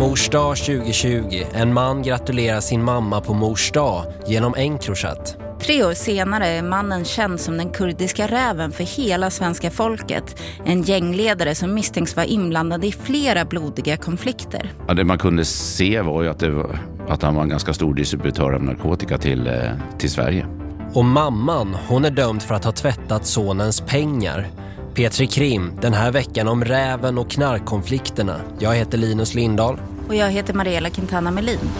Mors dag 2020. En man gratulerar sin mamma på mors dag genom Encrochat. Tre år senare är mannen känd som den kurdiska räven för hela svenska folket. En gängledare som misstänks vara inblandad i flera blodiga konflikter. Ja, det man kunde se var ju att, var, att han var en ganska stor distributör av narkotika till, eh, till Sverige. Och mamman, hon är dömd för att ha tvättat sonens pengar. Petri Krim, den här veckan om räven och knarkkonflikterna. Jag heter Linus Lindahl. Och jag heter Mariella Quintana Melin.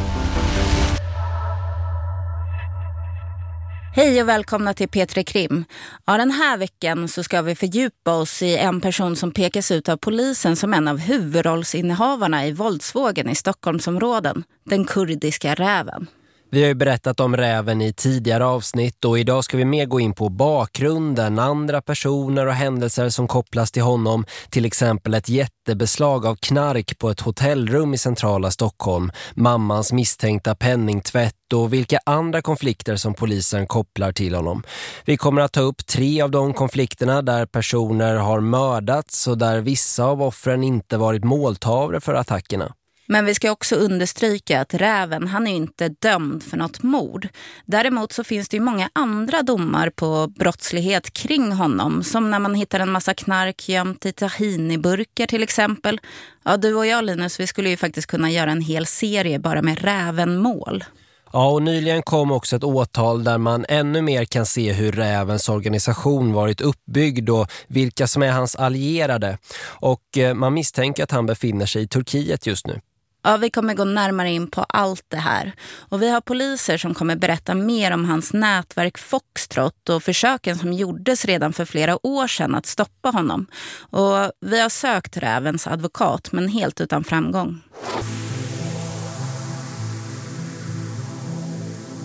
Hej och välkomna till Petri Krim. Ja, den här veckan så ska vi fördjupa oss i en person som pekas ut av polisen som en av huvudrollsinnehavarna i våldsvågen i Stockholmsområden, den kurdiska räven. Vi har ju berättat om räven i tidigare avsnitt och idag ska vi mer gå in på bakgrunden, andra personer och händelser som kopplas till honom. Till exempel ett jättebeslag av knark på ett hotellrum i centrala Stockholm, mammans misstänkta penningtvätt och vilka andra konflikter som polisen kopplar till honom. Vi kommer att ta upp tre av de konflikterna där personer har mördats och där vissa av offren inte varit måltavre för attackerna. Men vi ska också understryka att Räven han är inte dömd för något mord. Däremot så finns det ju många andra domar på brottslighet kring honom. Som när man hittar en massa knark gömt i tahiniburkar till exempel. Ja, du och jag Linus, vi skulle ju faktiskt kunna göra en hel serie bara med Rävenmål. Ja, och nyligen kom också ett åtal där man ännu mer kan se hur Rävens organisation varit uppbyggd och vilka som är hans allierade. Och eh, man misstänker att han befinner sig i Turkiet just nu. Ja, vi kommer gå närmare in på allt det här. Och vi har poliser som kommer berätta mer om hans nätverk Foxtrot och försöken som gjordes redan för flera år sedan att stoppa honom. Och vi har sökt Rävens advokat men helt utan framgång.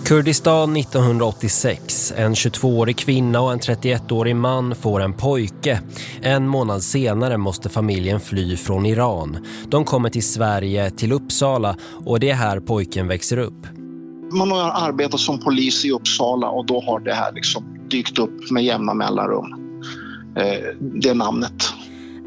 Kurdistan 1986. En 22-årig kvinna och en 31-årig man får en pojke. En månad senare måste familjen fly från Iran. De kommer till Sverige, till Uppsala och det är här pojken växer upp. Man har arbetat som polis i Uppsala och då har det här liksom dykt upp med jämna mellanrum. Eh, det namnet.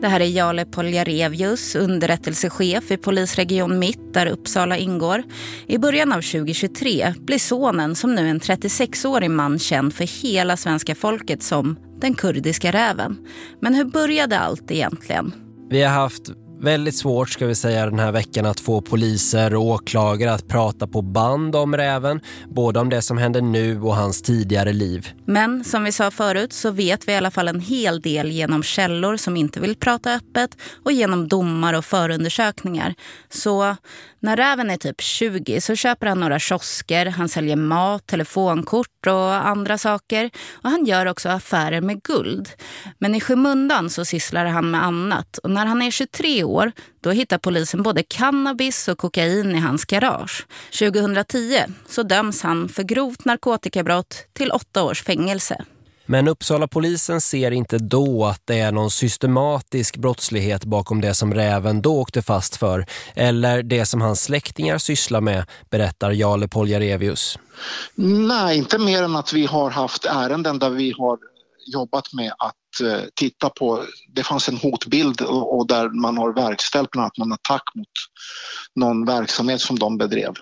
Det här är Jale Poljarevius, underrättelsechef i polisregion Mitt där Uppsala ingår. I början av 2023 blir sonen som nu är en 36-årig man känd för hela svenska folket som den kurdiska räven. Men hur började allt egentligen? Vi har haft väldigt svårt ska vi säga den här veckan att få poliser och åklagare att prata på band om räven. Både om det som händer nu och hans tidigare liv. Men som vi sa förut så vet vi i alla fall en hel del genom källor som inte vill prata öppet och genom domar och förundersökningar. Så när räven är typ 20 så köper han några kiosker, han säljer mat, telefonkort och andra saker. Och han gör också affärer med guld. Men i skymundan så sysslar han med annat. Och när han är 23 år då hittar polisen både cannabis och kokain i hans garage. 2010 så döms han för grovt narkotikabrott till åtta års fängelse. Men Uppsala polisen ser inte då att det är någon systematisk brottslighet bakom det som räven då åkte fast för. Eller det som hans släktingar sysslar med, berättar Jale Poljarevius. Nej, inte mer än att vi har haft ärenden där vi har jobbat med att Eh, titta på, det fanns en hotbild och, där man har verkställt bland annat någon attack mot någon verksamhet som de bedrev.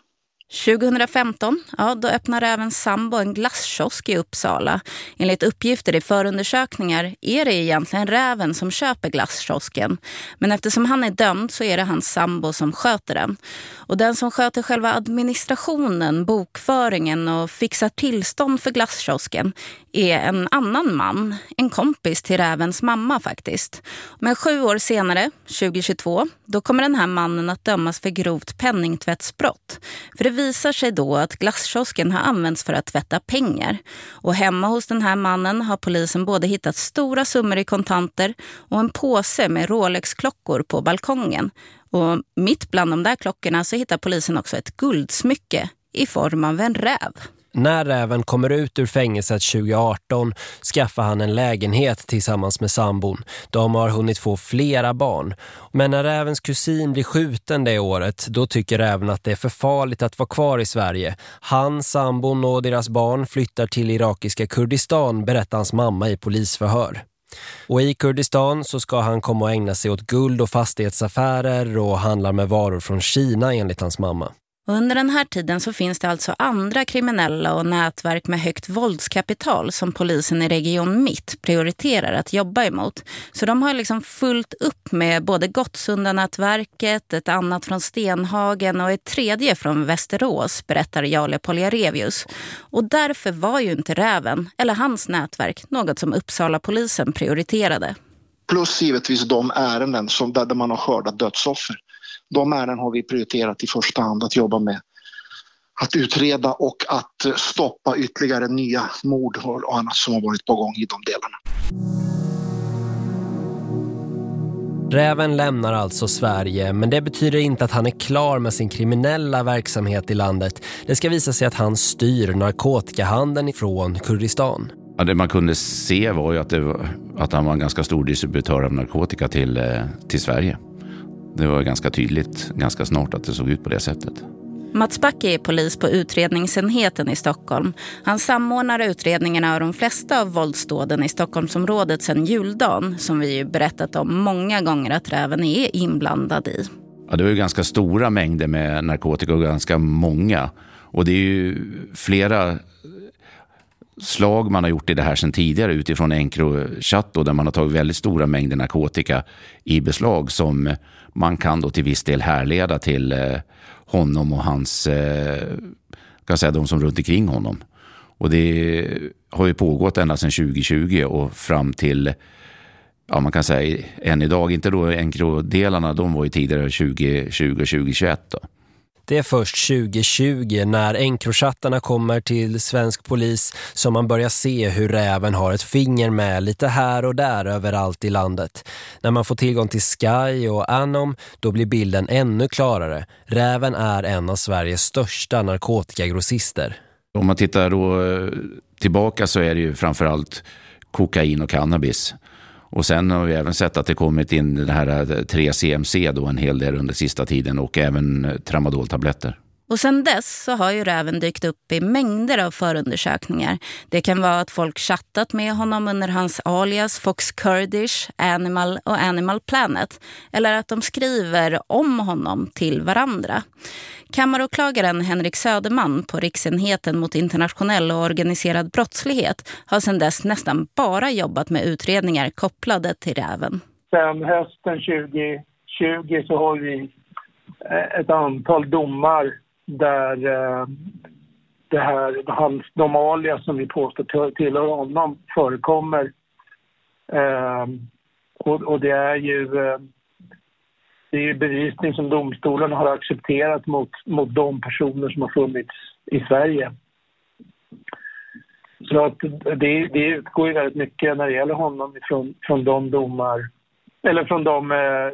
2015 ja, då öppnar även sambo en glasskiosk i Uppsala. Enligt uppgifter i förundersökningar är det egentligen räven som köper glasskiosken. Men eftersom han är dömd så är det hans sambo som sköter den. Och den som sköter själva administrationen, bokföringen och fixar tillstånd för glasskiosken är en annan man, en kompis till rävens mamma faktiskt. Men sju år senare, 2022, då kommer den här mannen att dömas för grovt penningtvättsbrott. För det visar sig då att glasskiosken har använts för att tvätta pengar. Och hemma hos den här mannen har polisen både hittat stora summor i kontanter och en påse med Rolex-klockor på balkongen. Och mitt bland de där klockorna så hittar polisen också ett guldsmycke i form av en räv. När räven kommer ut ur fängelset 2018 skaffar han en lägenhet tillsammans med sambon. De har hunnit få flera barn. Men när rävens kusin blir skjuten det året, då tycker räven att det är för farligt att vara kvar i Sverige. Han, sambon och deras barn flyttar till irakiska Kurdistan, berättar hans mamma i polisförhör. Och i Kurdistan så ska han komma och ägna sig åt guld- och fastighetsaffärer och handla med varor från Kina enligt hans mamma. Under den här tiden så finns det alltså andra kriminella och nätverk med högt våldskapital som polisen i Region Mitt prioriterar att jobba emot. Så de har liksom fullt upp med både Gottsunda-nätverket, ett annat från Stenhagen och ett tredje från Västerås, berättar Jale Poljarevius. Och därför var ju inte Räven, eller hans nätverk, något som Uppsala polisen prioriterade. Plus givetvis de ärenden som där man har skördat dödsoffer de ärenden har vi prioriterat i första hand att jobba med. Att utreda och att stoppa ytterligare nya mord och annat som har varit på gång i de delarna. Räven lämnar alltså Sverige men det betyder inte att han är klar med sin kriminella verksamhet i landet. Det ska visa sig att han styr narkotikahandeln ifrån Kurdistan. Ja, det man kunde se var ju att, var, att han var en ganska stor distributör av narkotika till, eh, till Sverige. Det var ganska tydligt ganska snart att det såg ut på det sättet. Mats Backe är polis på utredningsenheten i Stockholm. Han samordnar utredningarna av de flesta av våldsdåden i Stockholmsområdet sedan juldagen som vi ju berättat om många gånger att Räven är inblandad i. Ja, det var ju ganska stora mängder med narkotika och ganska många. Och det är ju flera slag man har gjort i det här sedan tidigare utifrån Encrochat där man har tagit väldigt stora mängder narkotika i beslag som man kan då till viss del härleda till eh, honom och hans, eh, kan säga de som runt omkring honom. Och det har ju pågått ända sedan 2020 och fram till, ja man kan säga än idag, inte då Encro-delarna, de var ju tidigare 2020 och 2021 då. Det är först 2020 när enkrochattarna kommer till svensk polis som man börjar se hur räven har ett finger med lite här och där överallt i landet. När man får tillgång till Sky och Anom då blir bilden ännu klarare. Räven är en av Sveriges största narkotikagrossister. Om man tittar då eh, tillbaka så är det ju framförallt kokain och cannabis. Och sen har vi även sett att det kommit in det här eh, 3CMC då en hel del under sista tiden och även eh, tramadoltabletter. Och sen dess så har ju räven dykt upp i mängder av förundersökningar. Det kan vara att folk chattat med honom under hans alias Fox Kurdish, Animal och Animal Planet. Eller att de skriver om honom till varandra. Kammaråklagaren Henrik Söderman på Riksenheten mot internationell och organiserad brottslighet har sedan dess nästan bara jobbat med utredningar kopplade till räven. Sen hösten 2020 så har vi eh, ett antal domar där eh, det här, hans, de alias som vi påstår tillhör honom förekommer. Eh, och, och, det är ju eh, det är bevisning som domstolen har accepterat mot, mot de personer som har funnits i Sverige. Så att det, det utgår ju väldigt mycket när det gäller honom från, från de domar, eller från de, eh,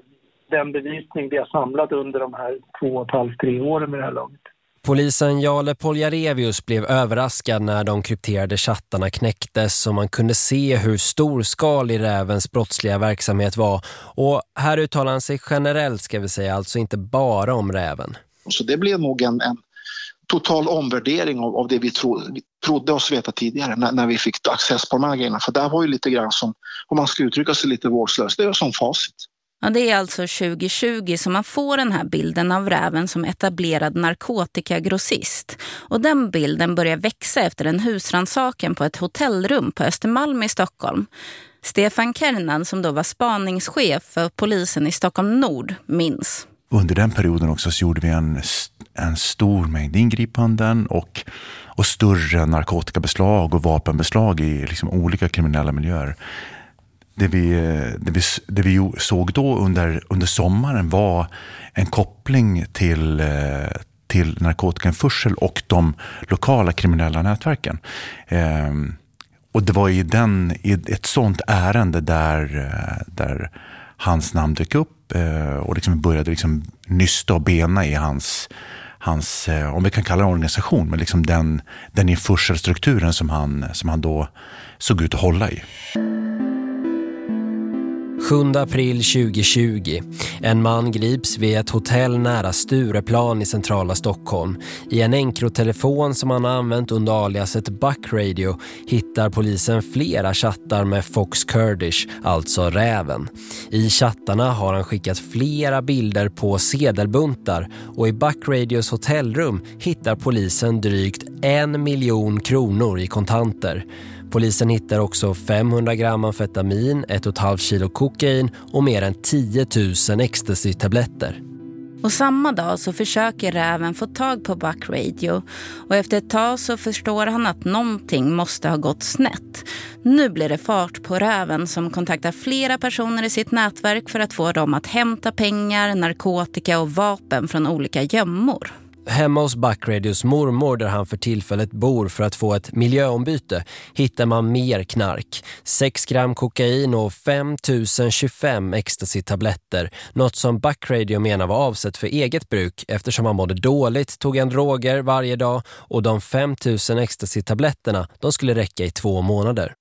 den bevisning vi har samlat under de här två och ett halvt, tre åren med det här laget. Polisen Jale Poljarevius blev överraskad när de krypterade chattarna knäcktes och man kunde se hur storskalig rävens brottsliga verksamhet var. Och här uttalar han sig generellt ska vi säga, alltså inte bara om räven. Så det blev nog en, en total omvärdering av, av det vi tro, trodde oss veta tidigare när, när, vi fick access på de här grejerna. För där var ju lite grann som, om man ska uttrycka sig lite vårdslöst, det var som facit. Ja, det är alltså 2020 som man får den här bilden av räven som etablerad narkotikagrossist. Och den bilden börjar växa efter en husransaken på ett hotellrum på Östermalm i Stockholm. Stefan Kernan som då var spaningschef för polisen i Stockholm Nord minns. Under den perioden också så gjorde vi en, en stor mängd ingripanden och, och större narkotikabeslag och vapenbeslag i liksom olika kriminella miljöer det vi, det vi, det vi såg då under, under sommaren var en koppling till, eh, till narkotikainförsel och de lokala kriminella nätverken. Ehm, och det var i, den, i ett sånt ärende där, eh, där hans namn dök upp eh, och liksom började liksom nysta och bena i hans, hans, om vi kan kalla det organisation, men liksom den, den införselstrukturen som han, som han då såg ut att hålla i. 7 april 2020. En man grips vid ett hotell nära Stureplan i centrala Stockholm. I en enkrotelefon som han har använt under aliaset Buckradio hittar polisen flera chattar med Fox Kurdish, alltså räven. I chattarna har han skickat flera bilder på sedelbuntar och i Buckradios hotellrum hittar polisen drygt en miljon kronor i kontanter. Polisen hittar också 500 gram amfetamin, 1,5 kilo kokain och mer än 10 000 ecstasy-tabletter. Och samma dag så försöker räven få tag på Buck Radio och efter ett tag så förstår han att någonting måste ha gått snett. Nu blir det fart på räven som kontaktar flera personer i sitt nätverk för att få dem att hämta pengar, narkotika och vapen från olika gömmor. Hemma hos Buckradios mormor där han för tillfället bor för att få ett miljöombyte hittar man mer knark. 6 gram kokain och 5025 ecstasy-tabletter. Något som Buckradio menar var avsett för eget bruk eftersom han mådde dåligt, tog en droger varje dag och de 5000 ecstasy-tabletterna de skulle räcka i två månader.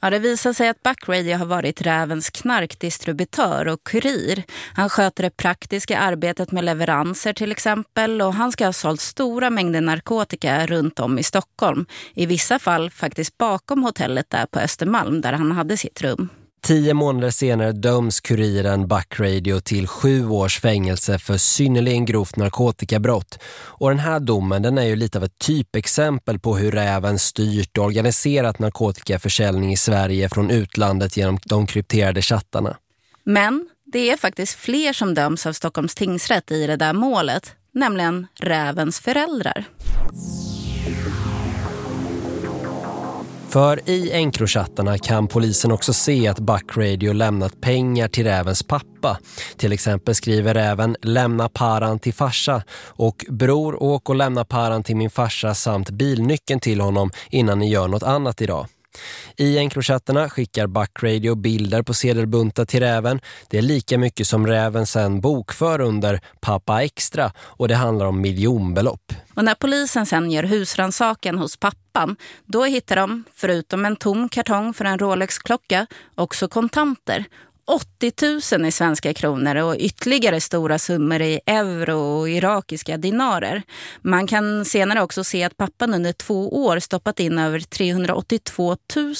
Ja, det visar sig att Buckradio har varit rävens knarkdistributör och kurir. Han sköter det praktiska arbetet med leveranser till exempel och han ska ha sålt stora mängder narkotika runt om i Stockholm. I vissa fall faktiskt bakom hotellet där på Östermalm där han hade sitt rum. Tio månader senare döms kuriren Buckradio till sju års fängelse för synnerligen grovt narkotikabrott. Och den här domen den är ju lite av ett typexempel på hur räven styrt och organiserat narkotikaförsäljning i Sverige från utlandet genom de krypterade chattarna. Men det är faktiskt fler som döms av Stockholms tingsrätt i det där målet, nämligen rävens föräldrar. För i Encrochattarna kan polisen också se att Buckradio lämnat pengar till rävens pappa. Till exempel skriver räven lämna paran till farsa och bror åk och lämna paran till min farsa samt bilnyckeln till honom innan ni gör något annat idag. I Encrochatterna skickar Backradio bilder på sedelbunta till räven. Det är lika mycket som räven sen bokför under Pappa Extra och det handlar om miljonbelopp. Och när polisen sen gör husransaken hos pappan, då hittar de, förutom en tom kartong för en Rolex-klocka, också kontanter 80 000 i svenska kronor och ytterligare stora summor i euro och irakiska dinarer. Man kan senare också se att pappan under två år stoppat in över 382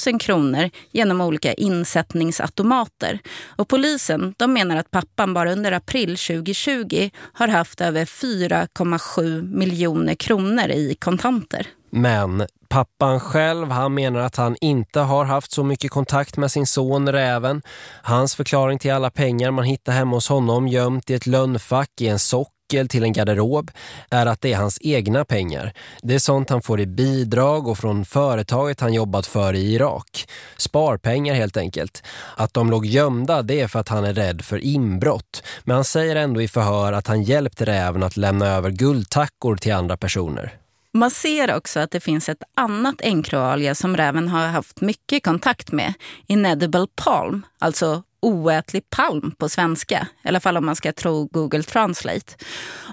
000 kronor genom olika insättningsautomater. Och polisen de menar att pappan bara under april 2020 har haft över 4,7 miljoner kronor i kontanter. Men pappan själv, han menar att han inte har haft så mycket kontakt med sin son Räven. Hans förklaring till alla pengar man hittar hemma hos honom gömt i ett lönnfack i en sockel till en garderob är att det är hans egna pengar. Det är sånt han får i bidrag och från företaget han jobbat för i Irak. Sparpengar helt enkelt. Att de låg gömda det är för att han är rädd för inbrott. Men han säger ändå i förhör att han hjälpt räven att lämna över guldtackor till andra personer. Man ser också att det finns ett annat enkroalia som räven har haft mycket kontakt med. Inedible palm, alltså oätlig palm på svenska. I alla fall om man ska tro Google Translate.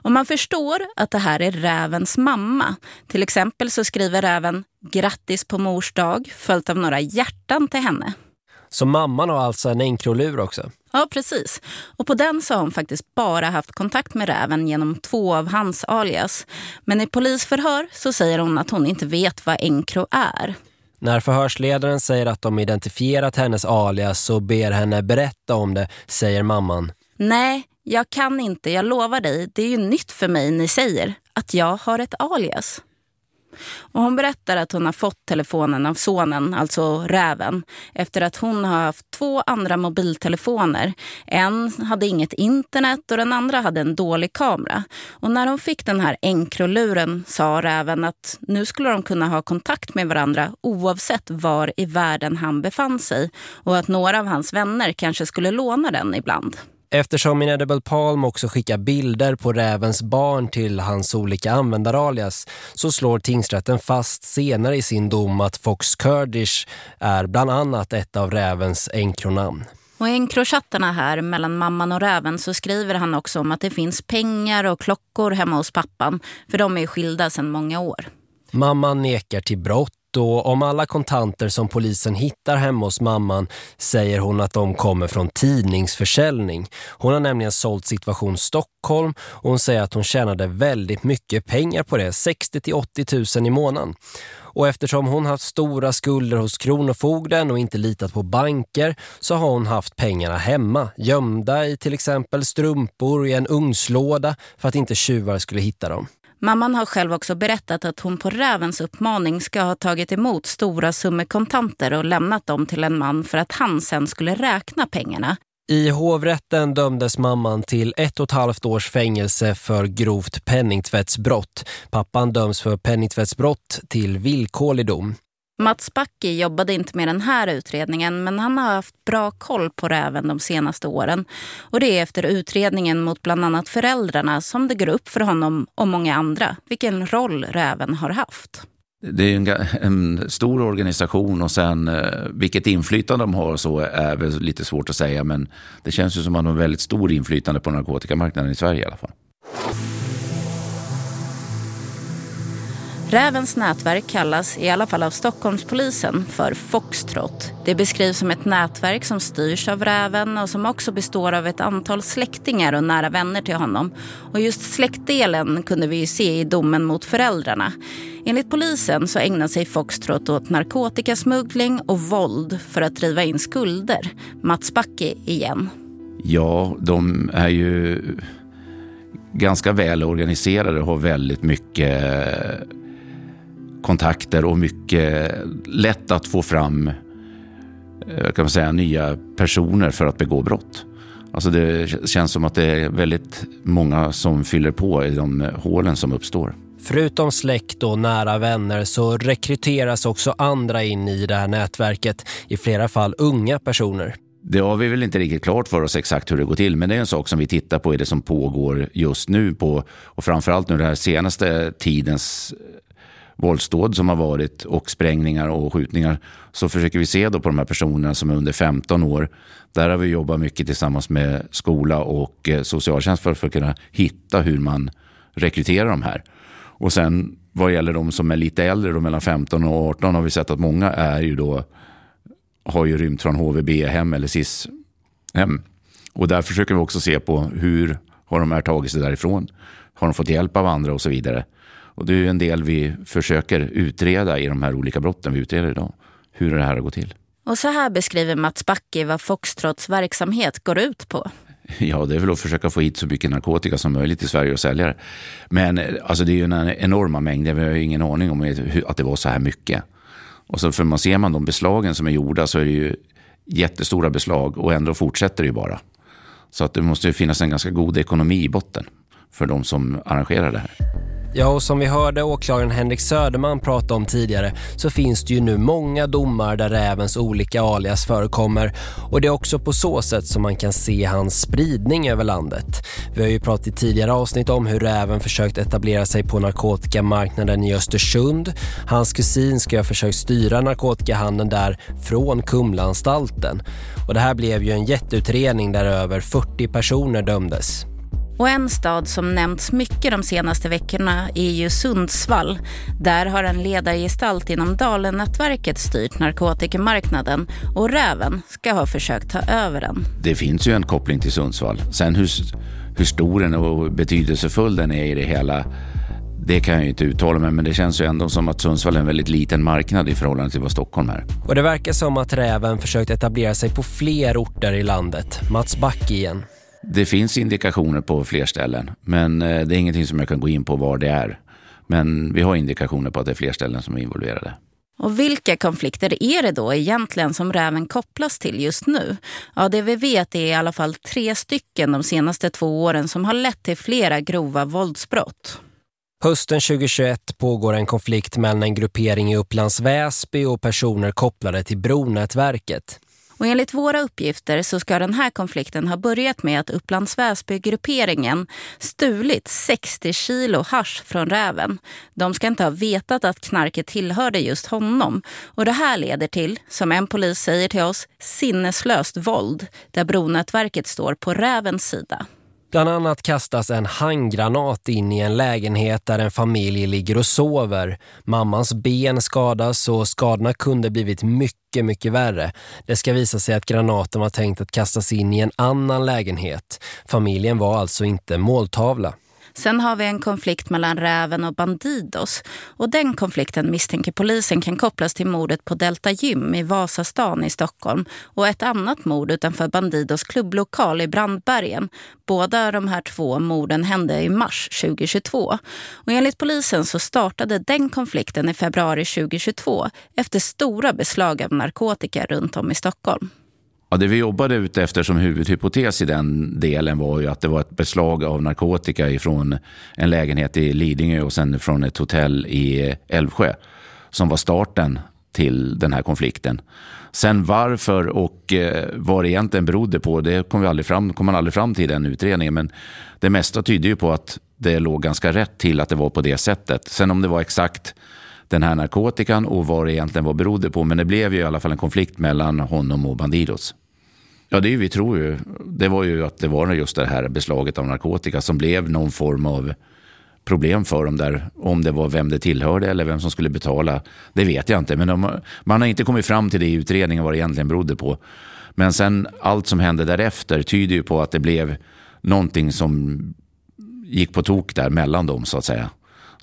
Och man förstår att det här är rävens mamma. Till exempel så skriver räven grattis på mors dag följt av några hjärtan till henne. Så mamman har alltså en enkrolur också? Ja, precis. Och på den så har hon faktiskt bara haft kontakt med räven genom två av hans alias. Men i polisförhör så säger hon att hon inte vet vad enkro är. När förhörsledaren säger att de identifierat hennes alias så ber henne berätta om det, säger mamman. Nej, jag kan inte, jag lovar dig. Det är ju nytt för mig, ni säger, att jag har ett alias. Och hon berättar att hon har fått telefonen av sonen, alltså räven, efter att hon har haft två andra mobiltelefoner. En hade inget internet och den andra hade en dålig kamera. Och när hon fick den här enkroluren sa räven att nu skulle de kunna ha kontakt med varandra oavsett var i världen han befann sig och att några av hans vänner kanske skulle låna den ibland. Eftersom Inedible Palm också skickar bilder på rävens barn till hans olika användaralias så slår tingsrätten fast senare i sin dom att Fox Kurdish är bland annat ett av rävens enkronamn. Och i enkrochattarna här mellan mamman och räven så skriver han också om att det finns pengar och klockor hemma hos pappan för de är skilda sedan många år. Mamman nekar till brott och om alla kontanter som polisen hittar hemma hos mamman säger hon att de kommer från tidningsförsäljning. Hon har nämligen sålt Situation Stockholm och hon säger att hon tjänade väldigt mycket pengar på det, 60-80 000 i månaden. Och eftersom hon haft stora skulder hos kronofogden och inte litat på banker så har hon haft pengarna hemma, gömda i till exempel strumpor i en ugnslåda för att inte tjuvar skulle hitta dem. Mamman har själv också berättat att hon på rävens uppmaning ska ha tagit emot stora summor kontanter och lämnat dem till en man för att han sen skulle räkna pengarna. I hovrätten dömdes mamman till ett och ett halvt års fängelse för grovt penningtvättsbrott. Pappan döms för penningtvättsbrott till villkorlig dom. Mats Backi jobbade inte med den här utredningen men han har haft bra koll på räven de senaste åren. Och det är efter utredningen mot bland annat föräldrarna som det går upp för honom och många andra vilken roll räven har haft. Det är en, en stor organisation och sen eh, vilket inflytande de har så är väl lite svårt att säga men det känns ju som att de har väldigt stor inflytande på narkotikamarknaden i Sverige i alla fall. Rävens nätverk kallas, i alla fall av Stockholmspolisen, för Foxtrot. Det beskrivs som ett nätverk som styrs av räven och som också består av ett antal släktingar och nära vänner till honom. Och just släktdelen kunde vi ju se i domen mot föräldrarna. Enligt polisen så ägnar sig Foxtrot åt narkotikasmuggling och våld för att driva in skulder. Mats Backe igen. Ja, de är ju ganska väl organiserade och har väldigt mycket kontakter och mycket lätt att få fram eh, kan man säga, nya personer för att begå brott. Alltså det känns som att det är väldigt många som fyller på i de hålen som uppstår. Förutom släkt och nära vänner så rekryteras också andra in i det här nätverket, i flera fall unga personer. Det har vi väl inte riktigt klart för oss exakt hur det går till, men det är en sak som vi tittar på i det som pågår just nu på och framförallt nu den här senaste tidens våldsdåd som har varit och sprängningar och skjutningar så försöker vi se då på de här personerna som är under 15 år. Där har vi jobbat mycket tillsammans med skola och eh, socialtjänst för att kunna hitta hur man rekryterar de här. Och sen vad gäller de som är lite äldre, då mellan 15 och 18 har vi sett att många är ju då har ju rymt från HVB-hem eller SIS-hem. Och där försöker vi också se på hur har de här tagit sig därifrån? Har de fått hjälp av andra och så vidare? Och det är en del vi försöker utreda i de här olika brotten vi utreder idag. Hur det här har gått till. Och så här beskriver Mats Backe vad Foxtrots verksamhet går ut på. Ja, det är väl att försöka få hit så mycket narkotika som möjligt i Sverige och sälja det. Men alltså, det är ju en enorma mängder. Vi har ju ingen aning om att det var så här mycket. Och så för man ser man de beslagen som är gjorda så är det ju jättestora beslag och ändå fortsätter det ju bara. Så att det måste ju finnas en ganska god ekonomi i botten för de som arrangerar det här. Ja, och som vi hörde åklagaren Henrik Söderman prata om tidigare så finns det ju nu många domar där rävens olika alias förekommer och det är också på så sätt som man kan se hans spridning över landet. Vi har ju pratat i tidigare avsnitt om hur räven försökt etablera sig på narkotikamarknaden i Östersund. Hans kusin ska ha försökt styra narkotikahandeln där från Kumlanstalten. Och det här blev ju en jätteutredning där över 40 personer dömdes. Och en stad som nämnts mycket de senaste veckorna är ju Sundsvall. Där har en ledargestalt inom Dalen-nätverket styrt narkotikamarknaden och Räven ska ha försökt ta över den. Det finns ju en koppling till Sundsvall. Sen hur, hur stor den och betydelsefull den är i det hela det kan jag ju inte uttala mig men det känns ju ändå som att Sundsvall är en väldigt liten marknad i förhållande till vad Stockholm är. Och det verkar som att Räven försökt etablera sig på fler orter i landet. Mats Back igen. Det finns indikationer på fler ställen, men eh, det är ingenting som jag kan gå in på var det är. Men vi har indikationer på att det är fler ställen som är involverade. Och vilka konflikter är det då egentligen som räven kopplas till just nu? Ja, det vi vet är i alla fall tre stycken de senaste två åren som har lett till flera grova våldsbrott. Hösten 2021 pågår en konflikt mellan en gruppering i Upplands Väsby och personer kopplade till Bronätverket. Och enligt våra uppgifter så ska den här konflikten ha börjat med att Upplands Väsby-grupperingen stulit 60 kilo hash från räven. De ska inte ha vetat att knarket tillhörde just honom. Och det här leder till, som en polis säger till oss, sinneslöst våld där bronätverket står på rävens sida. Bland annat kastas en handgranat in i en lägenhet där en familj ligger och sover. Mammans ben skadas och skadorna kunde blivit mycket, mycket värre. Det ska visa sig att granaten var tänkt att kastas in i en annan lägenhet. Familjen var alltså inte måltavla. Sen har vi en konflikt mellan räven och Bandidos. Och den konflikten misstänker polisen kan kopplas till mordet på Delta Gym i Vasastan i Stockholm och ett annat mord utanför Bandidos klubblokal i Brandbergen. Båda de här två morden hände i mars 2022. Och enligt polisen så startade den konflikten i februari 2022 efter stora beslag av narkotika runt om i Stockholm. Ja, det vi jobbade ute efter som huvudhypotes i den delen var ju att det var ett beslag av narkotika ifrån en lägenhet i Lidingö och sen från ett hotell i Älvsjö som var starten till den här konflikten. Sen varför och eh, vad det egentligen berodde på, det kom, vi aldrig fram, kom man aldrig fram till i den utredningen. Men det mesta tyder ju på att det låg ganska rätt till att det var på det sättet. Sen om det var exakt den här narkotikan och vad det egentligen var berodde på. Men det blev ju i alla fall en konflikt mellan honom och Bandidos. Ja, det är ju, vi tror ju. Det var ju att det var just det här beslaget av narkotika som blev någon form av problem för dem där. Om det var vem det tillhörde eller vem som skulle betala, det vet jag inte. Men de, man har inte kommit fram till det i utredningen vad det egentligen berodde på. Men sen allt som hände därefter tyder ju på att det blev någonting som gick på tok där mellan dem så att säga.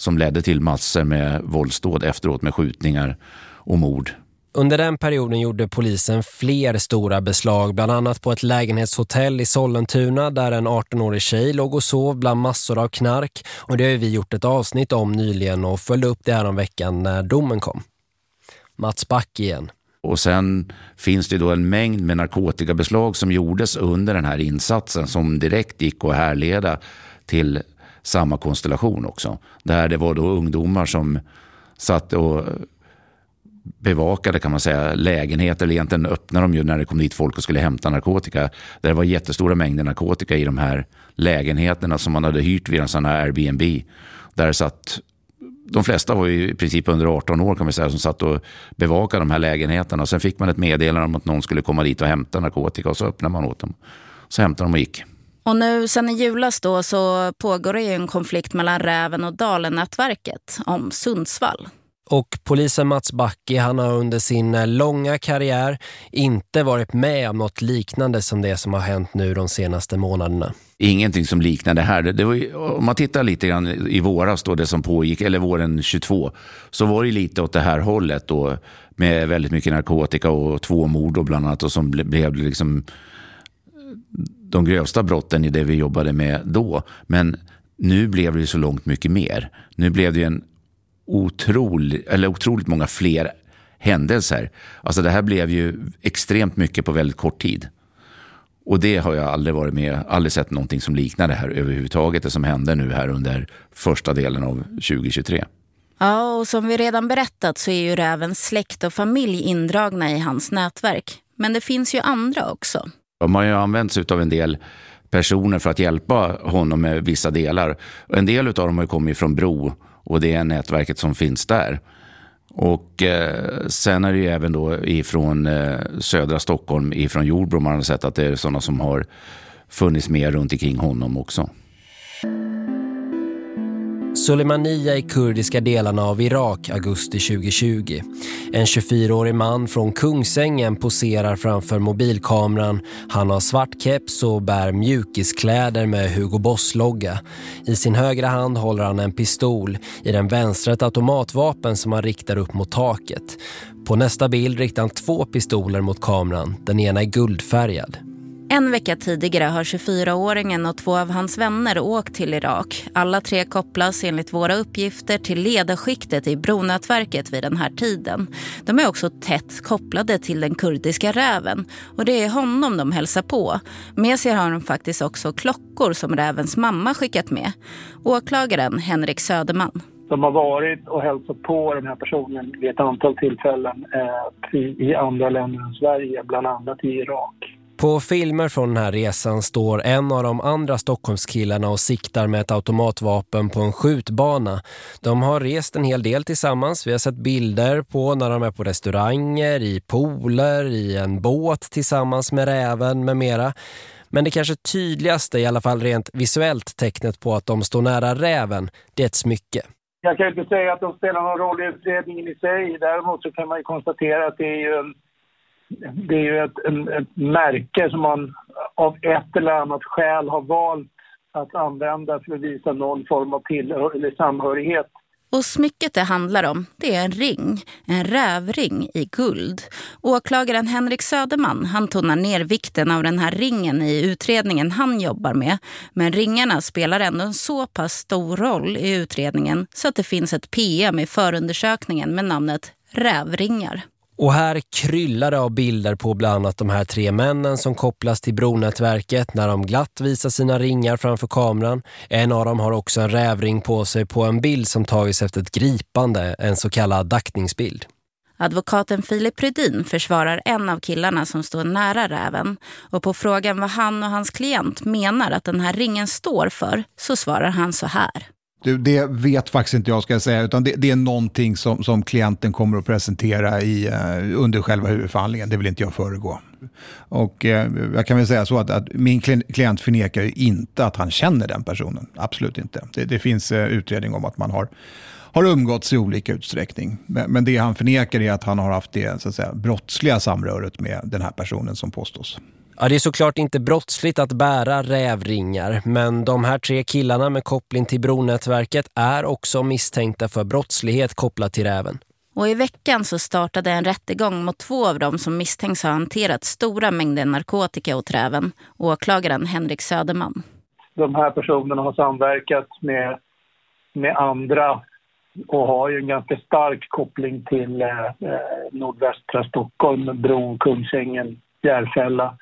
Som ledde till massor med våldsdåd efteråt med skjutningar och mord. Under den perioden gjorde polisen fler stora beslag, bland annat på ett lägenhetshotell i Sollentuna där en 18-årig tjej låg och sov bland massor av knark. Och det har vi gjort ett avsnitt om nyligen och följde upp det här om veckan när domen kom. Mats Back igen. Och sen finns det då en mängd med narkotikabeslag som gjordes under den här insatsen som direkt gick att härleda till samma konstellation också. Där det var då ungdomar som satt och bevakade kan man säga lägenheter, eller egentligen öppnade de ju när det kom dit folk och skulle hämta narkotika. Där det var jättestora mängder narkotika i de här lägenheterna som man hade hyrt vid en sån här Airbnb. Där satt, de flesta var ju i princip under 18 år kan man säga som satt och bevakade de här lägenheterna. Sen fick man ett meddelande om att någon skulle komma dit och hämta narkotika och så öppnade man åt dem. Så hämtade de och gick. Och nu sen i julas då så pågår det en konflikt mellan Räven och Dalen-nätverket om Sundsvall. Och polisen Mats Backe han har under sin eh, långa karriär inte varit med om något liknande som det som har hänt nu de senaste månaderna. Ingenting som liknade det här. Det var, om man tittar lite grann i våras då det som pågick, eller våren 22, så var det lite åt det här hållet då med väldigt mycket narkotika och två mord och bland annat och som blev liksom de grövsta brotten i det vi jobbade med då. Men nu blev det så långt mycket mer. Nu blev det en otrolig, eller otroligt många fler händelser. Alltså det här blev ju extremt mycket på väldigt kort tid. Och det har jag aldrig varit med, aldrig sett någonting som liknar det här överhuvudtaget, det som hände nu här under första delen av 2023. Ja, och som vi redan berättat så är ju räven släkt och familj indragna i hans nätverk. Men det finns ju andra också. De har ju använts av en del personer för att hjälpa honom med vissa delar. En del av dem har kommit från Bro och det är nätverket som finns där. Och eh, sen är det ju även då ifrån eh, södra Stockholm, ifrån Jordbro, man har sett att det är sådana som har funnits med runt omkring honom också. Soleimania i kurdiska delarna av Irak augusti 2020. En 24-årig man från Kungsängen poserar framför mobilkameran. Han har svart keps och bär mjukiskläder med Hugo Boss-logga. I sin högra hand håller han en pistol. I den vänstra ett automatvapen som han riktar upp mot taket. På nästa bild riktar han två pistoler mot kameran. Den ena är guldfärgad. En vecka tidigare har 24-åringen och två av hans vänner åkt till Irak. Alla tre kopplas enligt våra uppgifter till ledarskiktet i bronätverket vid den här tiden. De är också tätt kopplade till den kurdiska räven och det är honom de hälsar på. Med sig har de faktiskt också klockor som rävens mamma skickat med. Åklagaren Henrik Söderman. De har varit och hälsat på den här personen vid ett antal tillfällen eh, i andra länder än Sverige, bland annat i Irak. På filmer från den här resan står en av de andra Stockholmskillarna och siktar med ett automatvapen på en skjutbana. De har rest en hel del tillsammans. Vi har sett bilder på när de är på restauranger, i pooler, i en båt tillsammans med räven med mera. Men det kanske tydligaste, i alla fall rent visuellt tecknet på att de står nära räven, det är ett smycke. Jag kan inte säga att de spelar någon roll i utredningen i sig. Däremot så kan man ju konstatera att det är ju, en, det är ju ett, ett märke som man av ett eller annat skäl har valt att använda för att visa någon form av tillhör, eller samhörighet och smycket det handlar om, det är en ring, en rävring i guld. Åklagaren Henrik Söderman, han tonar ner vikten av den här ringen i utredningen han jobbar med. Men ringarna spelar ändå en så pass stor roll i utredningen så att det finns ett PM i förundersökningen med namnet Rävringar. Och här kryllar det av bilder på bland annat de här tre männen som kopplas till bronätverket när de glatt visar sina ringar framför kameran. En av dem har också en rävring på sig på en bild som tagits efter ett gripande, en så kallad daktningsbild. Advokaten Filip Rydin försvarar en av killarna som står nära räven. Och på frågan vad han och hans klient menar att den här ringen står för så svarar han så här. Du, det vet faktiskt inte jag ska jag säga, utan det, det, är någonting som, som klienten kommer att presentera i, uh, under själva huvudförhandlingen. Det vill inte jag föregå. Och uh, jag kan väl säga så att, att, min klient förnekar ju inte att han känner den personen. Absolut inte. Det, det finns uh, utredning om att man har, har umgåtts i olika utsträckning. Men, men, det han förnekar är att han har haft det så att säga, brottsliga samröret med den här personen som påstås. Ja, det är såklart inte brottsligt att bära rävringar, men de här tre killarna med koppling till bronätverket är också misstänkta för brottslighet kopplat till räven. Och i veckan så startade en rättegång mot två av dem som misstänks ha hanterat stora mängder narkotika åt räven, åklagaren Henrik Söderman. De här personerna har samverkat med, med andra och har ju en ganska stark koppling till eh, eh nordvästra Stockholm, Bro, Kungsängen, Järfälla.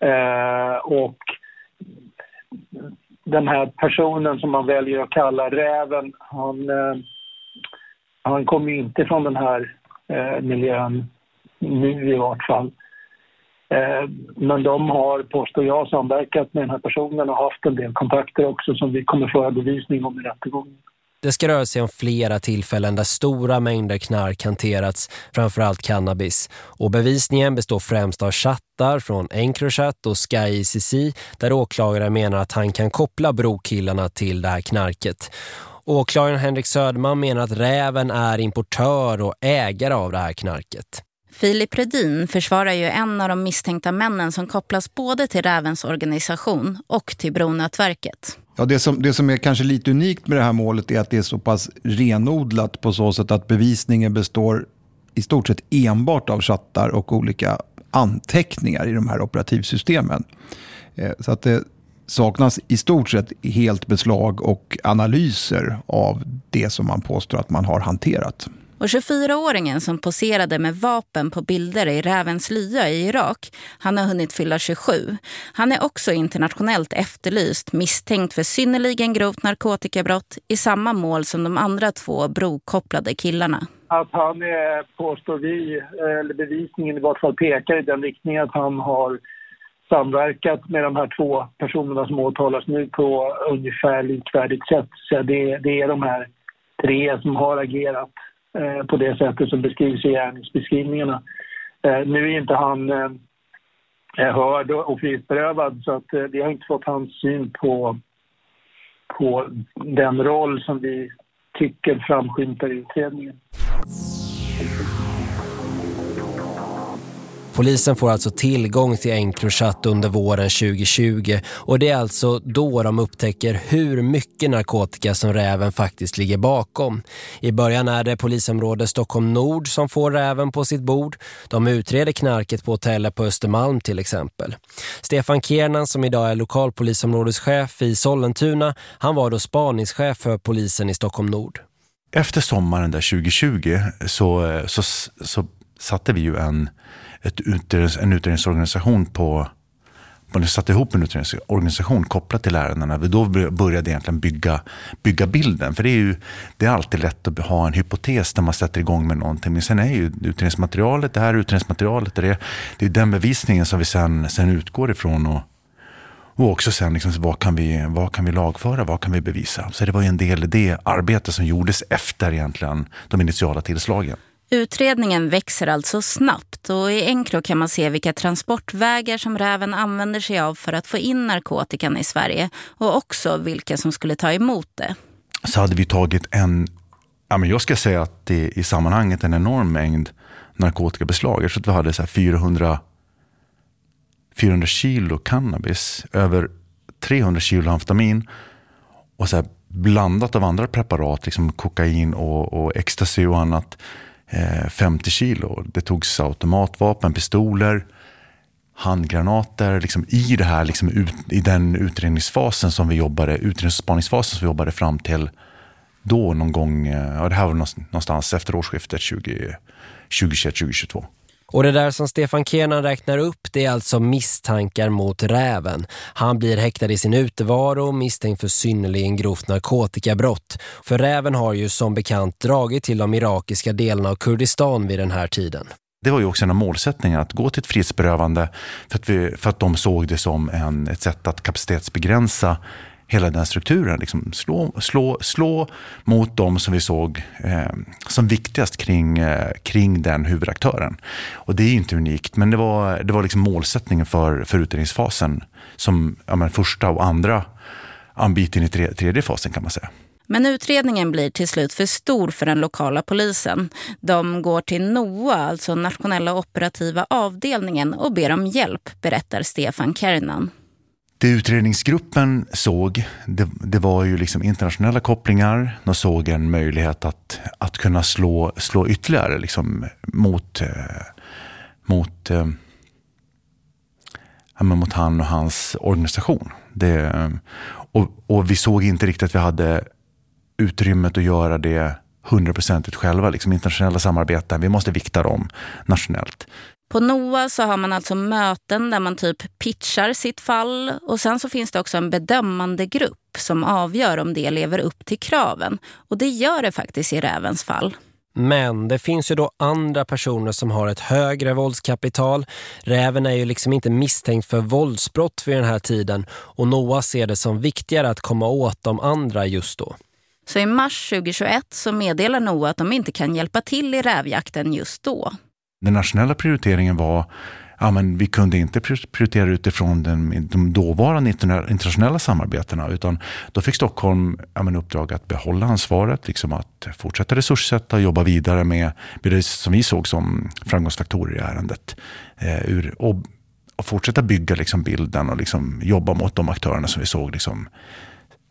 Eh, och den här personen som man väljer att kalla räven, han, eh, han kommer inte från den här eh, miljön nu i vart fall. Eh, men de har, påstår jag, samverkat med den här personen och haft en del kontakter också som vi kommer föra bevisning om i rättegången. Det ska röra sig om flera tillfällen där stora mängder knark hanterats, framförallt cannabis. Och bevisningen består främst av chattar från Encrochat och SkyCC där åklagaren menar att han kan koppla brokillarna till det här knarket. Åklagaren Henrik Söderman menar att Räven är importör och ägare av det här knarket. Filip Redin försvarar ju en av de misstänkta männen som kopplas både till Rävens organisation och till Bronätverket. Ja, det, som, det som är kanske lite unikt med det här målet är att det är så pass renodlat på så sätt att bevisningen består i stort sett enbart av chattar och olika anteckningar i de här operativsystemen. Eh, så att det saknas i stort sett helt beslag och analyser av det som man påstår att man har hanterat. Och 24-åringen som poserade med vapen på bilder i Rävens lya i Irak, han har hunnit fylla 27. Han är också internationellt efterlyst, misstänkt för synnerligen grovt narkotikabrott i samma mål som de andra två brokopplade killarna. Att han är, påstår vi, eller bevisningen i vart fall pekar i den riktningen att han har samverkat med de här två personerna som åtalas nu på ungefär likvärdigt sätt. Så det, det är de här tre som har agerat Eh, på det sättet som beskrivs i gärningsbeskrivningarna. Eh, nu är inte han eh, eh hörd och frihetsberövad så att eh, vi har inte fått hans syn på, på den roll som vi tycker framskymtar i utredningen. Polisen får alltså tillgång till Encrochat under våren 2020 och det är alltså då de upptäcker hur mycket narkotika som räven faktiskt ligger bakom. I början är det polisområde Stockholm Nord som får räven på sitt bord. De utreder knarket på hotellet på Östermalm till exempel. Stefan Kiernan som idag är lokalpolisområdeschef i Sollentuna, han var då spaningschef för polisen i Stockholm Nord. Efter sommaren där 2020 så, eh, så, så satte vi ju en ett utrednings, en utredningsorganisation på man satte ihop en utredningsorganisation kopplat till ärendena. Då började egentligen bygga, bygga bilden. För det är ju det är alltid lätt att ha en hypotes när man sätter igång med någonting. Men sen är ju utredningsmaterialet, det här utredningsmaterialet, det är, det är den bevisningen som vi sen, sen utgår ifrån. Och, och också sen, liksom, vad, kan vi, vad kan vi lagföra, vad kan vi bevisa? Så det var ju en del i det arbete som gjordes efter egentligen de initiala tillslagen. Utredningen växer alltså snabbt och i Encro kan man se vilka transportvägar som räven använder sig av för att få in narkotikan i Sverige och också vilka som skulle ta emot det. Så hade vi tagit en, ja men jag ska säga att det i sammanhanget en enorm mängd narkotikabeslag. Jag tror att vi hade så 400, 400 kilo cannabis, över 300 kilo amfetamin och så här blandat av andra preparat, liksom kokain och, och ecstasy och annat. Eh, 50 kilo. Det togs automatvapen, pistoler, handgranater. Liksom I, det här, liksom ut, I den utredningsfasen som vi jobbade, utredningsspaningsfasen som vi jobbade fram till då någon gång, eh, ja det här var någonstans efter årsskiftet 2021-2022. Och det där som Stefan Kenan räknar upp det är alltså misstankar mot räven. Han blir häktad i sin utevaro misstänkt för synnerligen grovt narkotikabrott. För räven har ju som bekant dragit till de irakiska delarna av Kurdistan vid den här tiden. Det var ju också en av målsättningarna att gå till ett frihetsberövande för att, vi, för att de såg det som en, ett sätt att kapacitetsbegränsa hela den strukturen. Liksom slå, slå, slå mot dem som vi såg eh, som viktigast kring, eh, kring den huvudaktören. Och det är inte unikt, men det var, det var liksom målsättningen för, för utredningsfasen som ja, men första och andra anbiten i tredje fasen kan man säga. Men utredningen blir till slut för stor för den lokala polisen. De går till NOA, alltså Nationella operativa avdelningen, och ber om hjälp, berättar Stefan Kernan. Det utredningsgruppen såg, det, det, var ju liksom internationella kopplingar. De såg en möjlighet att, att kunna slå, slå ytterligare liksom mot, eh, mot, eh, mot han och hans organisation. Det, eh, och, och, vi såg inte riktigt att vi hade utrymmet att göra det hundraprocentigt själva. Liksom internationella samarbeten, vi måste vikta dem nationellt. På NOA så har man alltså möten där man typ pitchar sitt fall och sen så finns det också en bedömande grupp som avgör om det lever upp till kraven. Och det gör det faktiskt i Rävens fall. Men det finns ju då andra personer som har ett högre våldskapital. Räven är ju liksom inte misstänkt för våldsbrott vid den här tiden och NOA ser det som viktigare att komma åt de andra just då. Så i mars 2021 så meddelar NOA att de inte kan hjälpa till i rävjakten just då. Den nationella prioriteringen var ja, men vi kunde inte prioritera utifrån den, de dåvarande internationella samarbetena utan då fick Stockholm ja, men uppdrag att behålla ansvaret, liksom att fortsätta resurssätta och jobba vidare med det som vi såg som framgångsfaktorer i ärendet. Eh, ur, och, och, fortsätta bygga liksom bilden och liksom jobba mot de aktörerna som vi såg liksom,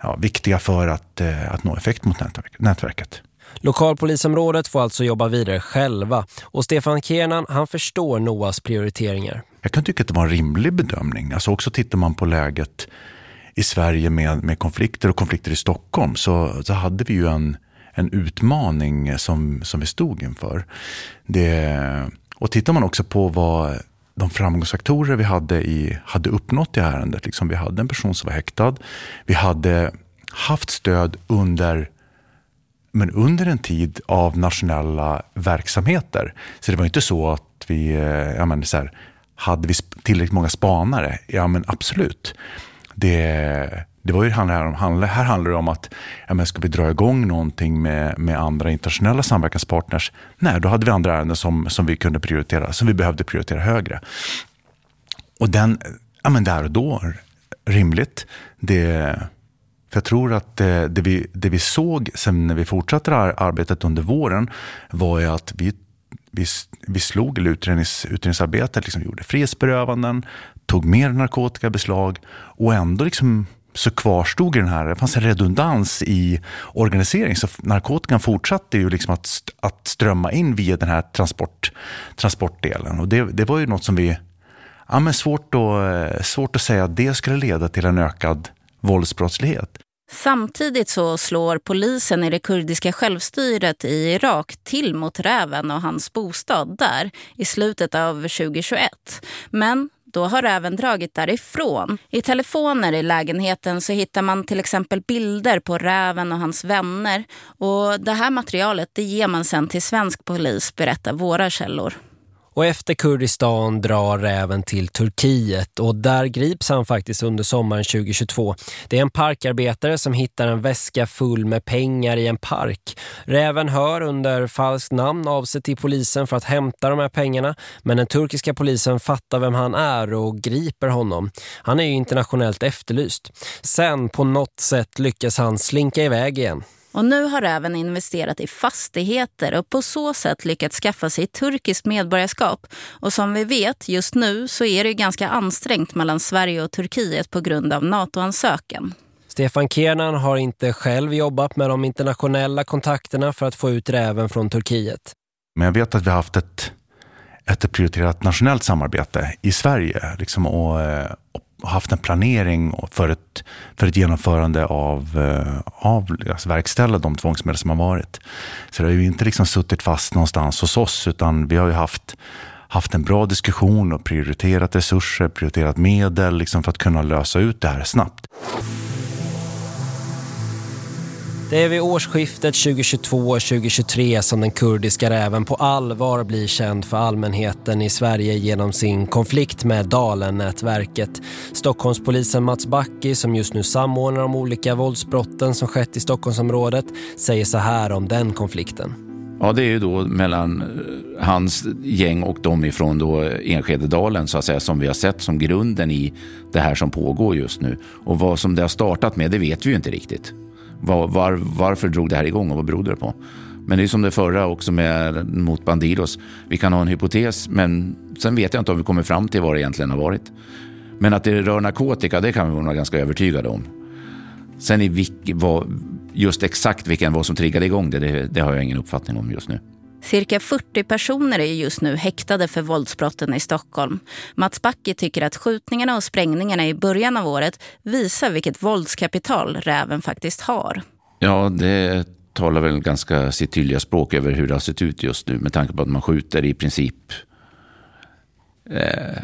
ja, viktiga för att, eh, att nå effekt mot nätverket. Lokalpolisområdet får alltså jobba vidare själva och Stefan Kernan han förstår Noas prioriteringar. Jag kan tycka att det var en rimlig bedömning. Alltså också tittar man på läget i Sverige med, med konflikter och konflikter i Stockholm så, så hade vi ju en, en utmaning som, som vi stod inför. Det, och tittar man också på vad de framgångsfaktorer vi hade, i, hade uppnått i ärendet. Liksom vi hade en person som var häktad. Vi hade haft stöd under men under en tid av nationella verksamheter. Så det var inte så att vi, eh, ja men så här, hade vi tillräckligt många spanare? Ja men absolut. Det, det var ju handlar om, här handlar det om att ja, men ska vi dra igång någonting med, med andra internationella samverkanspartners? Nej, då hade vi andra ärenden som, som vi kunde prioritera, som vi behövde prioritera högre. Och den, ja men där och då, rimligt. Det, för jag tror att det, det, vi, det vi såg sen när vi fortsatte det här arbetet under våren var ju att vi, vi, vi slog, utrednings, utredningsarbetet, liksom gjorde frihetsberövanden, tog mer narkotikabeslag och ändå liksom så kvarstod den här, det fanns en redundans i organisering. Så narkotikan fortsatte ju liksom att, att strömma in via den här transport, transportdelen. Och det, det var ju något som vi, ja men svårt, att, eh, svårt att säga att det skulle leda till en ökad våldsbrottslighet. Samtidigt så slår polisen i det kurdiska självstyret i Irak till mot räven och hans bostad där i slutet av 2021. Men då har räven dragit därifrån. I telefoner i lägenheten så hittar man till exempel bilder på räven och hans vänner. Och det här materialet det ger man sen till svensk polis, berättar våra källor. Och efter Kurdistan drar räven till Turkiet och där grips han faktiskt under sommaren 2022. Det är en parkarbetare som hittar en väska full med pengar i en park. Räven hör under falskt namn av sig till polisen för att hämta de här pengarna men den turkiska polisen fattar vem han är och griper honom. Han är ju internationellt efterlyst. Sen på något sätt lyckas han slinka iväg igen. Och nu har även investerat i fastigheter och på så sätt lyckats skaffa sig turkiskt medborgarskap. Och som vi vet, just nu så är det ganska ansträngt mellan Sverige och Turkiet på grund av NATO-ansökan. Stefan Kernan har inte själv jobbat med de internationella kontakterna för att få ut räven från Turkiet. Men jag vet att vi har haft ett, ett prioriterat nationellt samarbete i Sverige liksom, och, eh, och haft en planering för ett, för ett genomförande av, eh, av alltså verkställa de tvångsmedel som har varit. Så det har ju inte liksom suttit fast någonstans hos oss utan vi har ju haft, haft en bra diskussion och prioriterat resurser, prioriterat medel liksom för att kunna lösa ut det här snabbt. Det är vid årsskiftet 2022-2023 som den kurdiska räven på allvar blir känd för allmänheten i Sverige genom sin konflikt med Dalen-nätverket. Stockholmspolisen Mats Backi, som just nu samordnar de olika våldsbrotten som skett i Stockholmsområdet, säger så här om den konflikten. Ja, det är ju då mellan eh, hans gäng och de ifrån då eh, Enskededalen så att säga som vi har sett som grunden i det här som pågår just nu. Och vad som det har startat med, det vet vi ju inte riktigt. Var, var, varför drog det här igång och vad berodde det på? Men det är som det förra också med mot Bandidos. Vi kan ha en hypotes, men sen vet jag inte om vi kommer fram till vad det egentligen har varit. Men att det rör narkotika, det kan vi vara ganska övertygade om. Sen i vilk, vad, just exakt vilken vad som triggade igång det, det, det har jag ingen uppfattning om just nu. Cirka 40 personer är just nu häktade för våldsbrotten i Stockholm. Mats Backe tycker att skjutningarna och sprängningarna i början av året visar vilket våldskapital räven faktiskt har. Ja, det talar väl ganska sitt tydliga språk över hur det har sett ut just nu med tanke på att man skjuter i princip eh,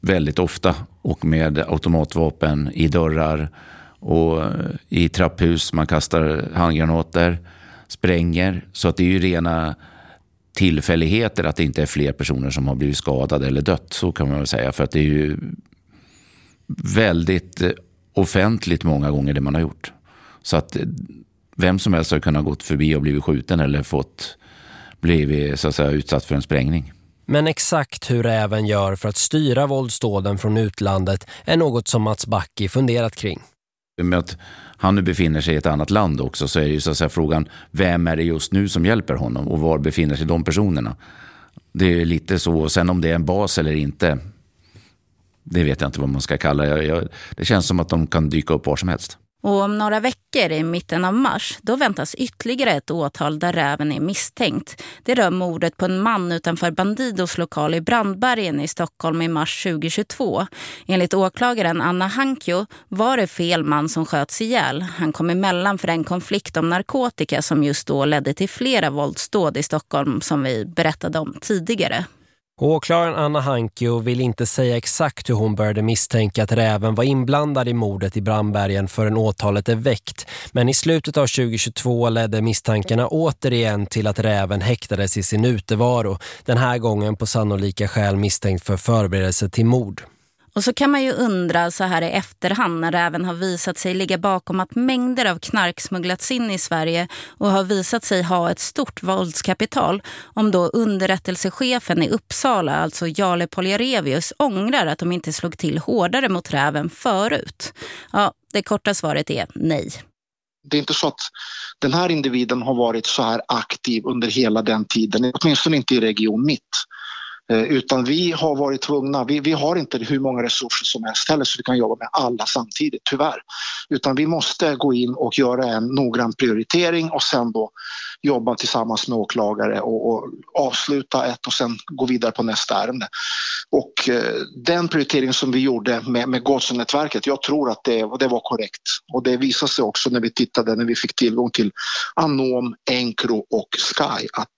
väldigt ofta och med automatvapen i dörrar och eh, i trapphus. Man kastar handgranater, spränger. Så att det är ju rena tillfälligheter att det inte är fler personer som har blivit skadade eller dött. Så kan man väl säga. För att det är ju väldigt eh, offentligt många gånger det man har gjort. Så att eh, vem som helst har kunnat gått förbi och blivit skjuten eller fått blivit så att säga, utsatt för en sprängning. Men exakt hur även gör för att styra våldsdåden från utlandet är något som Mats Backi funderat kring. Med att han nu befinner sig i ett annat land också så är det ju så att säga frågan vem är det just nu som hjälper honom och var befinner sig de personerna? Det är lite så. Sen om det är en bas eller inte, det vet jag inte vad man ska kalla det. Det känns som att de kan dyka upp var som helst. Och om några veckor, i mitten av mars, då väntas ytterligare ett åtal där räven är misstänkt. Det rör mordet på en man utanför Bandidos lokal i Brandbergen i Stockholm i mars 2022. Enligt åklagaren Anna Hankio var det fel man som sköts ihjäl. Han kom emellan för en konflikt om narkotika som just då ledde till flera våldsdåd i Stockholm som vi berättade om tidigare. Åklagaren Anna Hankio vill inte säga exakt hur hon började misstänka att räven var inblandad i mordet i Brandbergen förrän åtalet är väckt. Men i slutet av 2022 ledde misstankarna återigen till att räven häktades i sin utevaro. Den här gången på sannolika skäl misstänkt för förberedelse till mord. Och så kan man ju undra så här i efterhand när det även har visat sig ligga bakom att mängder av knark smugglats in i Sverige och har visat sig ha ett stort våldskapital. Om då underrättelsechefen i Uppsala, alltså Jale Poljarevius, ångrar att de inte slog till hårdare mot räven förut. Ja, det korta svaret är nej. Det är inte så att den här individen har varit så här aktiv under hela den tiden, åtminstone inte i Region Mitt. Eh, utan vi har varit tvungna, vi, vi har inte hur många resurser som helst heller så vi kan jobba med alla samtidigt, tyvärr. Utan vi måste gå in och göra en noggrann prioritering och sen då jobba tillsammans med åklagare och, och avsluta ett och sen gå vidare på nästa ärende. Och eh, den prioritering som vi gjorde med, med Godsnätverket, jag tror att det, det var korrekt. Och det visade sig också när vi tittade, när vi fick tillgång till Anom, Encro och Sky, att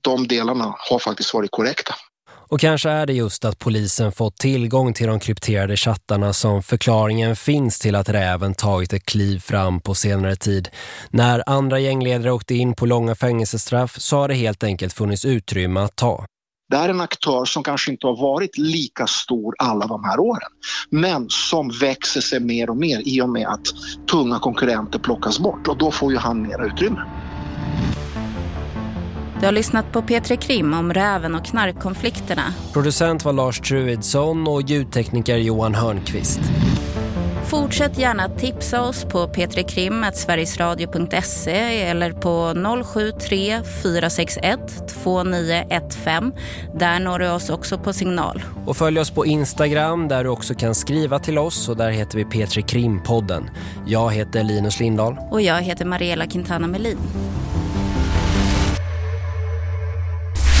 de delarna har faktiskt varit korrekta. Och kanske är det just att polisen fått tillgång till de krypterade chattarna som förklaringen finns till att räven tagit ett kliv fram på senare tid. När andra gängledare åkte in på långa fängelsestraff så har det helt enkelt funnits utrymme att ta. Det är en aktör som kanske inte har varit lika stor alla de här åren, men som växer sig mer och mer i och med att tunga konkurrenter plockas bort och då får ju han mer utrymme. Du har lyssnat på Petri Krim om räven och knarkkonflikterna. Producent var Lars Truidsson och ljudtekniker Johan Hörnqvist. Fortsätt gärna tipsa oss på petrikrim.sverigesradio.se eller på 073 461 2915. Där når du oss också på signal. Och följ oss på Instagram där du också kan skriva till oss och där heter vi Petri Krimpodden. Jag heter Linus Lindahl. Och jag heter Mariella Quintana Melin.